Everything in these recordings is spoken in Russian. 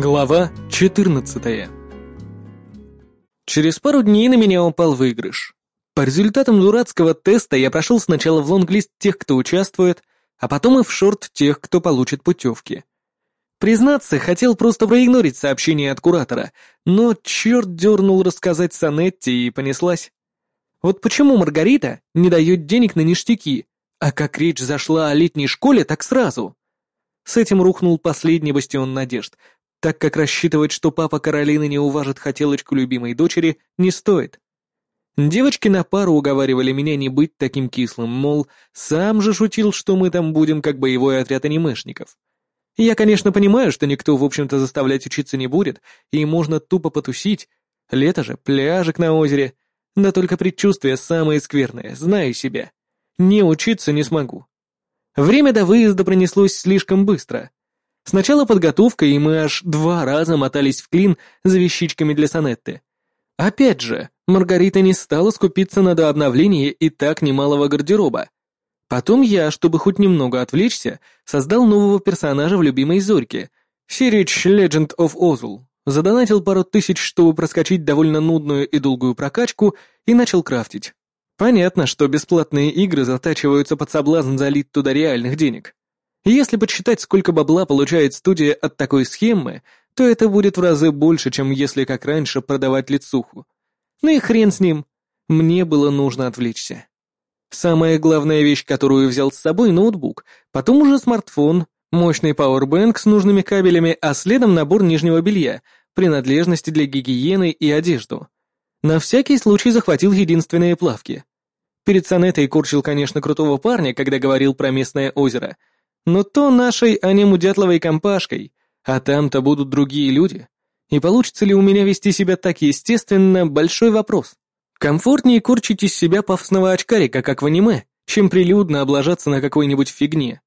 Глава 14 Через пару дней на меня упал выигрыш. По результатам дурацкого теста я прошел сначала в лонглист тех, кто участвует, а потом и в шорт тех, кто получит путевки. Признаться, хотел просто проигнорить сообщение от куратора, но черт дернул рассказать Санетти и понеслась. Вот почему Маргарита не дает денег на ништяки, а как речь зашла о летней школе, так сразу. С этим рухнул последний бастион надежд, так как рассчитывать, что папа Каролины не уважит хотелочку любимой дочери, не стоит. Девочки на пару уговаривали меня не быть таким кислым, мол, сам же шутил, что мы там будем как боевой отряд анимешников. Я, конечно, понимаю, что никто, в общем-то, заставлять учиться не будет, и можно тупо потусить. Лето же, пляжик на озере. Да только предчувствие самое скверное, знаю себя. Не учиться не смогу. Время до выезда пронеслось слишком быстро. Сначала подготовка, и мы аж два раза мотались в клин за вещичками для Санетты. Опять же, Маргарита не стала скупиться на дообновление и так немалого гардероба. Потом я, чтобы хоть немного отвлечься, создал нового персонажа в любимой Зорьке, Сирич Legend of Ozul, задонатил пару тысяч, чтобы проскочить довольно нудную и долгую прокачку, и начал крафтить. Понятно, что бесплатные игры затачиваются под соблазн залить туда реальных денег. Если подсчитать, сколько бабла получает студия от такой схемы, то это будет в разы больше, чем если как раньше продавать лицуху. Ну и хрен с ним. Мне было нужно отвлечься. Самая главная вещь, которую взял с собой, ноутбук, потом уже смартфон, мощный пауэрбэнк с нужными кабелями, а следом набор нижнего белья, принадлежности для гигиены и одежду. На всякий случай захватил единственные плавки. Перед Санетой корчил, конечно, крутого парня, когда говорил про местное озеро — но то нашей, а не Мудятловой компашкой, а там-то будут другие люди. И получится ли у меня вести себя так естественно, большой вопрос. Комфортнее корчить из себя пафосного очкарика, как в аниме, чем прилюдно облажаться на какой-нибудь фигне.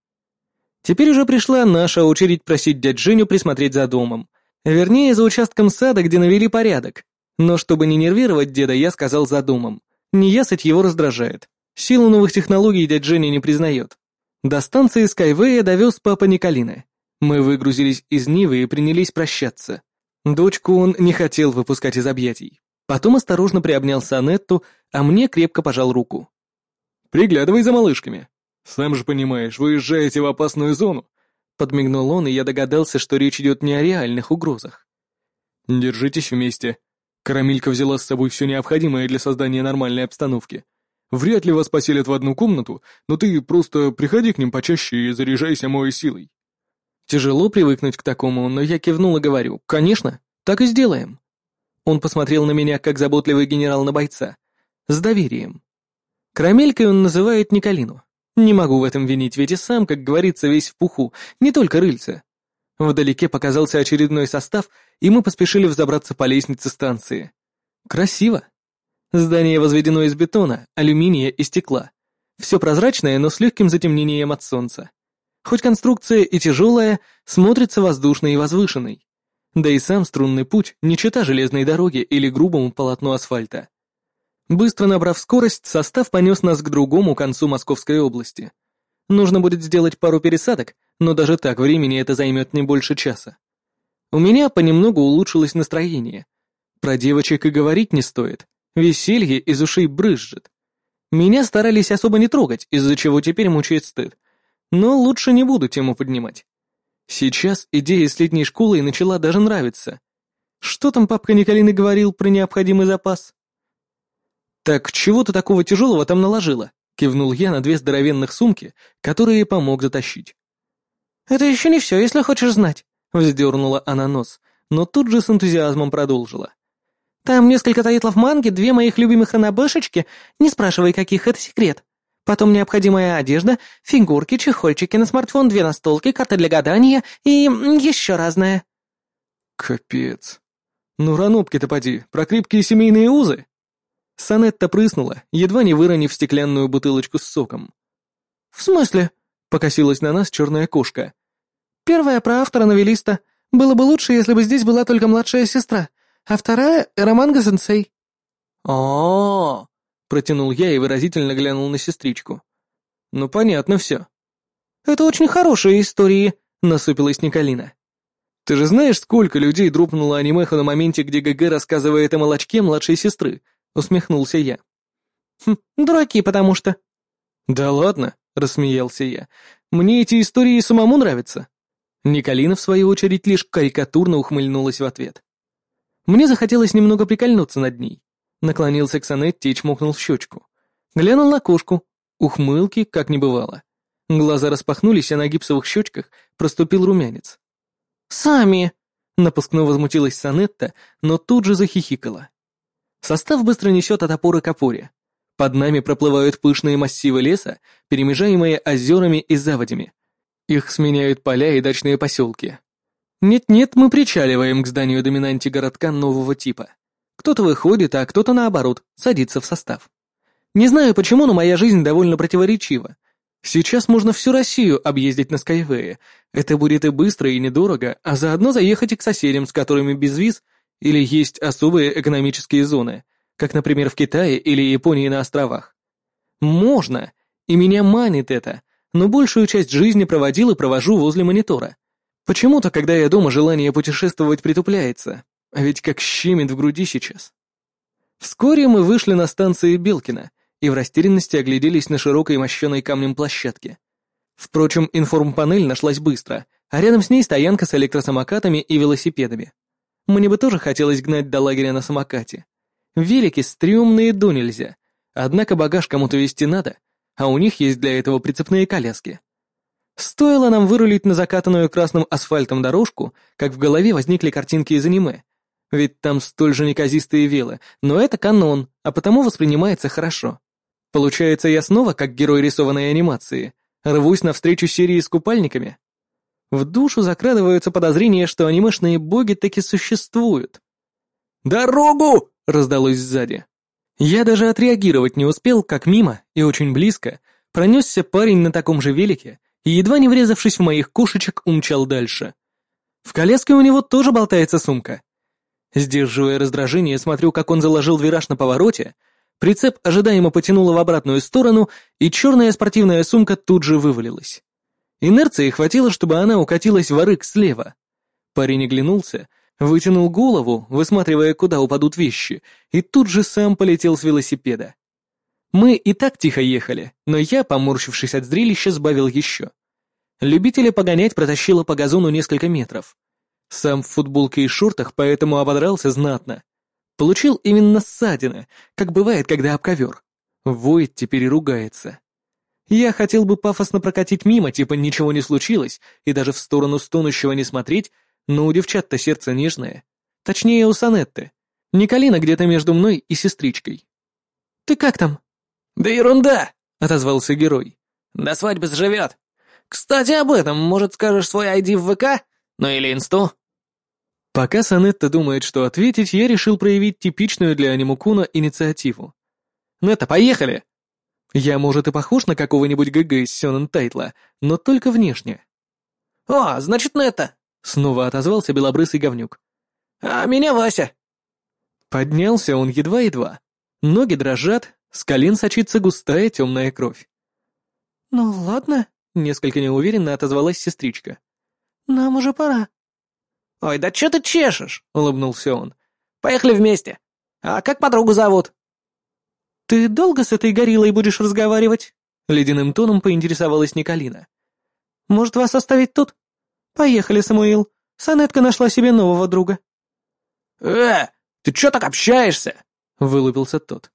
Теперь уже пришла наша очередь просить дядь Женю присмотреть за домом. Вернее, за участком сада, где навели порядок. Но чтобы не нервировать деда, я сказал за домом. Неясыть его раздражает. Силу новых технологий дядь Женя не признает. До станции Скайвея довез папа Николины. Мы выгрузились из Нивы и принялись прощаться. Дочку он не хотел выпускать из объятий. Потом осторожно приобнял Санетту, а мне крепко пожал руку. «Приглядывай за малышками. Сам же понимаешь, выезжаете в опасную зону», — подмигнул он, и я догадался, что речь идет не о реальных угрозах. «Держитесь вместе. Карамилька взяла с собой все необходимое для создания нормальной обстановки. Вряд ли вас поселят в одну комнату, но ты просто приходи к ним почаще и заряжайся моей силой». Тяжело привыкнуть к такому, но я кивнул и говорю, «Конечно, так и сделаем». Он посмотрел на меня, как заботливый генерал на бойца. С доверием. Карамелькой он называет Николину. Не могу в этом винить, ведь и сам, как говорится, весь в пуху, не только рыльца. Вдалеке показался очередной состав, и мы поспешили взобраться по лестнице станции. Красиво. Здание возведено из бетона, алюминия и стекла. Все прозрачное, но с легким затемнением от солнца. Хоть конструкция и тяжелая, смотрится воздушной и возвышенной. Да и сам струнный путь не чета железной дороги или грубому полотну асфальта. Быстро набрав скорость, состав понес нас к другому концу Московской области. Нужно будет сделать пару пересадок, но даже так времени это займет не больше часа. У меня понемногу улучшилось настроение. Про девочек и говорить не стоит. Веселье из ушей брызжет. Меня старались особо не трогать, из-за чего теперь мучает стыд. Но лучше не буду тему поднимать. Сейчас идея с летней школой начала даже нравиться. Что там папка Николины говорил про необходимый запас? «Так чего ты такого тяжелого там наложила?» — кивнул я на две здоровенных сумки, которые помог затащить. «Это еще не все, если хочешь знать», — вздернула она нос, но тут же с энтузиазмом продолжила. Там несколько тайтлов манги, две моих любимых анабешечки, не спрашивай каких, это секрет. Потом необходимая одежда, фигурки, чехольчики на смартфон, две настолки, карта для гадания и еще разное». «Капец. Ну, ранопки-то поди, про крепкие семейные узы?» Санетта прыснула, едва не выронив стеклянную бутылочку с соком. «В смысле?» — покосилась на нас черная кошка. «Первая про автора-новелиста. Было бы лучше, если бы здесь была только младшая сестра а вторая — Романга-сенсей». «О-о-о!» протянул я и выразительно глянул на сестричку. «Ну, понятно все». «Это очень хорошие истории», — насупилась Николина. Ты же знаешь, сколько людей друпнуло анимеху на моменте, где ГГ рассказывает о молочке младшей сестры?» — усмехнулся я. «Хм, дураки, потому что...» «Да ладно», — рассмеялся я. «Мне эти истории самому нравятся». Николина, в свою очередь, лишь карикатурно ухмыльнулась в ответ. Мне захотелось немного прикольнуться над ней. Наклонился к Санетте и чмокнул в щечку. Глянул на кошку. Ухмылки, как не бывало. Глаза распахнулись, а на гипсовых щечках проступил румянец. «Сами!» — напускно возмутилась Санетта, но тут же захихикала. Состав быстро несет от опоры к опоре. Под нами проплывают пышные массивы леса, перемежаемые озерами и заводями. Их сменяют поля и дачные поселки. Нет-нет, мы причаливаем к зданию доминанте городка нового типа. Кто-то выходит, а кто-то, наоборот, садится в состав. Не знаю почему, но моя жизнь довольно противоречива. Сейчас можно всю Россию объездить на Скайвее. Это будет и быстро, и недорого, а заодно заехать и к соседям, с которыми без виз или есть особые экономические зоны, как, например, в Китае или Японии на островах. Можно, и меня манит это, но большую часть жизни проводил и провожу возле монитора. Почему-то, когда я дома, желание путешествовать притупляется, а ведь как щемит в груди сейчас. Вскоре мы вышли на станции Белкина и в растерянности огляделись на широкой мощеной камнем площадке. Впрочем, информпанель нашлась быстро, а рядом с ней стоянка с электросамокатами и велосипедами. Мне бы тоже хотелось гнать до лагеря на самокате. Велики стрёмные до нельзя, однако багаж кому-то везти надо, а у них есть для этого прицепные коляски. Стоило нам вырулить на закатанную красным асфальтом дорожку, как в голове возникли картинки из аниме. Ведь там столь же неказистые велы, но это канон, а потому воспринимается хорошо. Получается, я снова, как герой рисованной анимации, рвусь навстречу серии с купальниками? В душу закрадываются подозрения, что анимешные боги таки существуют. «Дорогу!» — раздалось сзади. Я даже отреагировать не успел, как мимо и очень близко пронесся парень на таком же велике и, едва не врезавшись в моих кошечек, умчал дальше. В коляске у него тоже болтается сумка. Сдерживая раздражение, смотрю, как он заложил вираж на повороте, прицеп ожидаемо потянуло в обратную сторону, и черная спортивная сумка тут же вывалилась. Инерции хватило, чтобы она укатилась в арык слева. Парень оглянулся, вытянул голову, высматривая, куда упадут вещи, и тут же сам полетел с велосипеда. Мы и так тихо ехали, но я, поморщившись от зрелища, сбавил еще. Любителя погонять протащило по газону несколько метров. Сам в футболке и шортах, поэтому ободрался знатно. Получил именно ссадины, как бывает, когда об ковер. Воет теперь ругается. Я хотел бы пафосно прокатить мимо, типа ничего не случилось, и даже в сторону стонущего не смотреть, но у девчат-то сердце нежное. Точнее, у Санетты. Николина где-то между мной и сестричкой. «Ты как там?» «Да ерунда!» — отозвался герой. «До свадьбы сживет. Кстати, об этом, может, скажешь свой ID в ВК? Ну или инсту?» Пока Санетта думает, что ответить, я решил проявить типичную для анимукуна инициативу. «Нетта, поехали!» Я, может, и похож на какого-нибудь ГГ из Сёнэн Тайтла, но только внешне. «О, значит, Нетта!» — снова отозвался белобрысый говнюк. «А меня Вася!» Поднялся он едва-едва. Ноги дрожат, с колен сочится густая темная кровь. «Ну ладно», — несколько неуверенно отозвалась сестричка. «Нам уже пора». «Ой, да что ты чешешь?» — улыбнулся он. «Поехали вместе. А как подругу зовут?» «Ты долго с этой гориллой будешь разговаривать?» — ледяным тоном поинтересовалась Николина. «Может, вас оставить тут? Поехали, Самуил. Санетка нашла себе нового друга». «Э, ты чё так общаешься?» — вылупился тот.